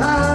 Ah.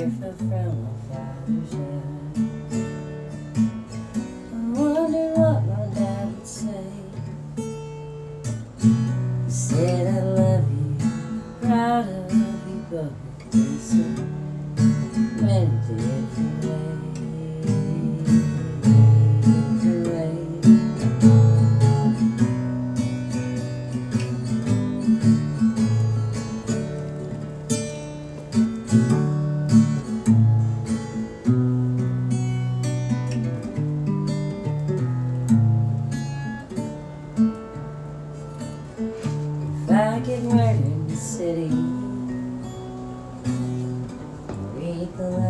The from my father's hand. like it in the city. Read the